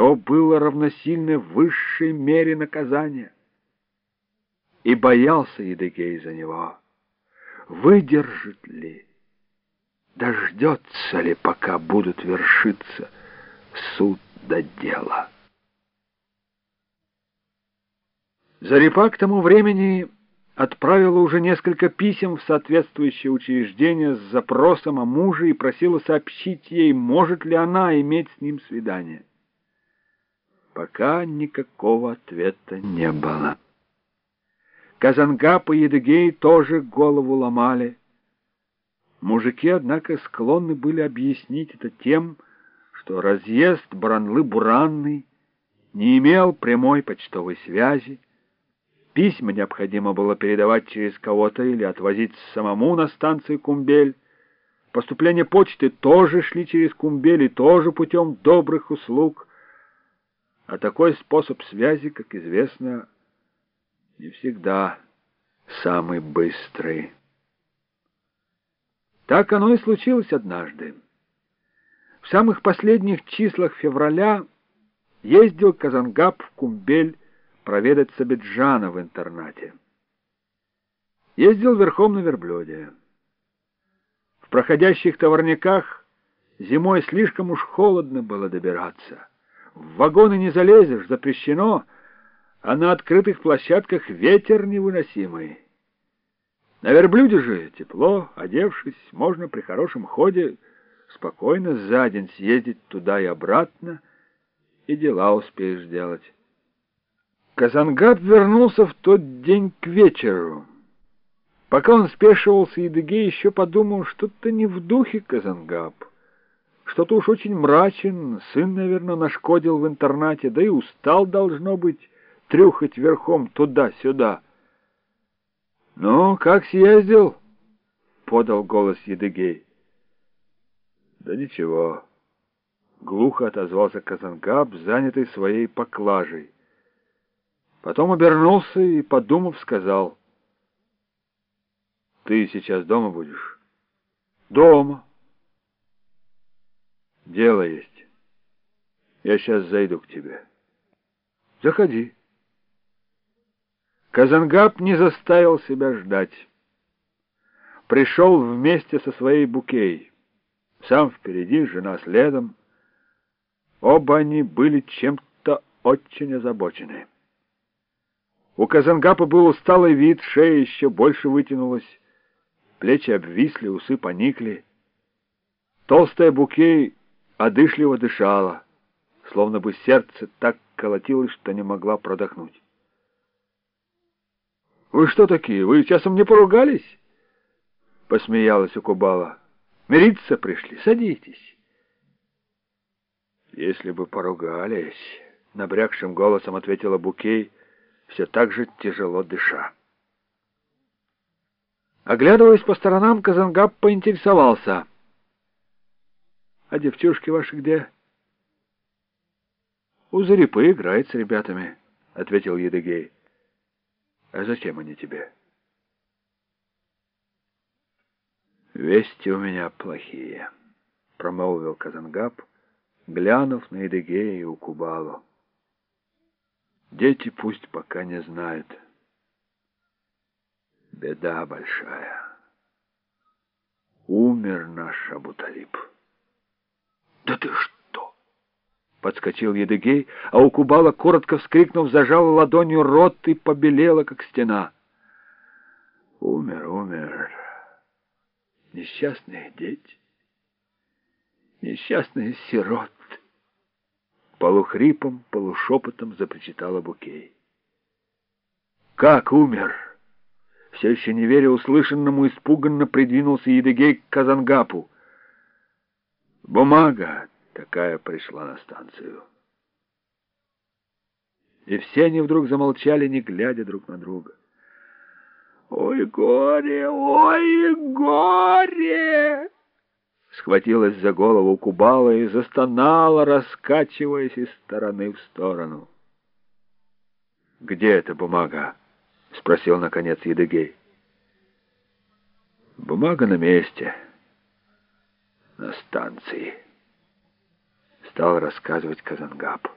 то было равносильно высшей мере наказания. И боялся Едыгей за него. Выдержит ли, дождется ли, пока будут вершиться суд до дела. Зарипа к тому времени отправила уже несколько писем в соответствующее учреждение с запросом о муже и просила сообщить ей, может ли она иметь с ним свидание. Пока никакого ответа не было. Казангап и Едыгей тоже голову ломали. Мужики, однако, склонны были объяснить это тем, что разъезд Бранлы-Буранный не имел прямой почтовой связи, Письма необходимо было передавать через кого-то или отвозить самому на станции Кумбель. Поступление почты тоже шли через Кумбель и тоже путем добрых услуг. А такой способ связи, как известно, не всегда самый быстрый. Так оно и случилось однажды. В самых последних числах февраля ездил Казангаб в Кумбель проведать Сабиджана в интернате. Ездил верхом на верблюде. В проходящих товарниках зимой слишком уж холодно было добираться. В вагоны не залезешь, запрещено, а на открытых площадках ветер невыносимый. На верблюде же тепло, одевшись, можно при хорошем ходе спокойно за день съездить туда и обратно, и дела успеешь сделать. Казангаб вернулся в тот день к вечеру. Пока он спешивался, Едыгей еще подумал, что-то не в духе Казангаб. Что-то уж очень мрачен, сын, наверное, нашкодил в интернате, да и устал, должно быть, трюхать верхом туда-сюда. — Ну, как съездил? — подал голос Едыгей. — Да ничего. Глухо отозвался Казангаб, занятый своей поклажей. Потом обернулся и, подумав, сказал, «Ты сейчас дома будешь?» «Дома». «Дело есть. Я сейчас зайду к тебе». «Заходи». Казангаб не заставил себя ждать. Пришел вместе со своей букей. Сам впереди, жена следом. Оба они были чем-то очень озабочены. У Казангапа был усталый вид, шея еще больше вытянулась, плечи обвисли, усы поникли. Толстая букей одышливо дышала, словно бы сердце так колотилось, что не могла продохнуть. «Вы что такие? Вы часом не поругались?» Посмеялась Укубала. «Мириться пришли? Садитесь». «Если бы поругались...» — набрякшим голосом ответила Букей — все так же тяжело дыша. Оглядываясь по сторонам, Казангаб поинтересовался. — А девчушки ваши где? — У Зарипы играет с ребятами, — ответил Едыгей. — А зачем они тебе? — Вести у меня плохие, — промолвил Казангаб, глянув на Едыгея и Укубалу. Дети пусть пока не знают. Беда большая. Умер наш Абуталип. Да ты что? Подскочил Едыгей, а у Кубала, коротко вскрикнув, зажал ладонью рот и побелела, как стена. Умер, умер. Несчастные дети. Несчастные сироты полухрипом, полушепотом запричитала Букей. «Как умер?» Все еще не веря услышанному, испуганно придвинулся Едыгей к Казангапу. Бумага такая пришла на станцию. И все они вдруг замолчали, не глядя друг на друга. «Ой, горе! Ой, горе!» схватилась за голову Кубала и застонала, раскачиваясь из стороны в сторону. «Где эта бумага?» — спросил, наконец, Едыгей. «Бумага на месте, на станции», — стал рассказывать Казангап.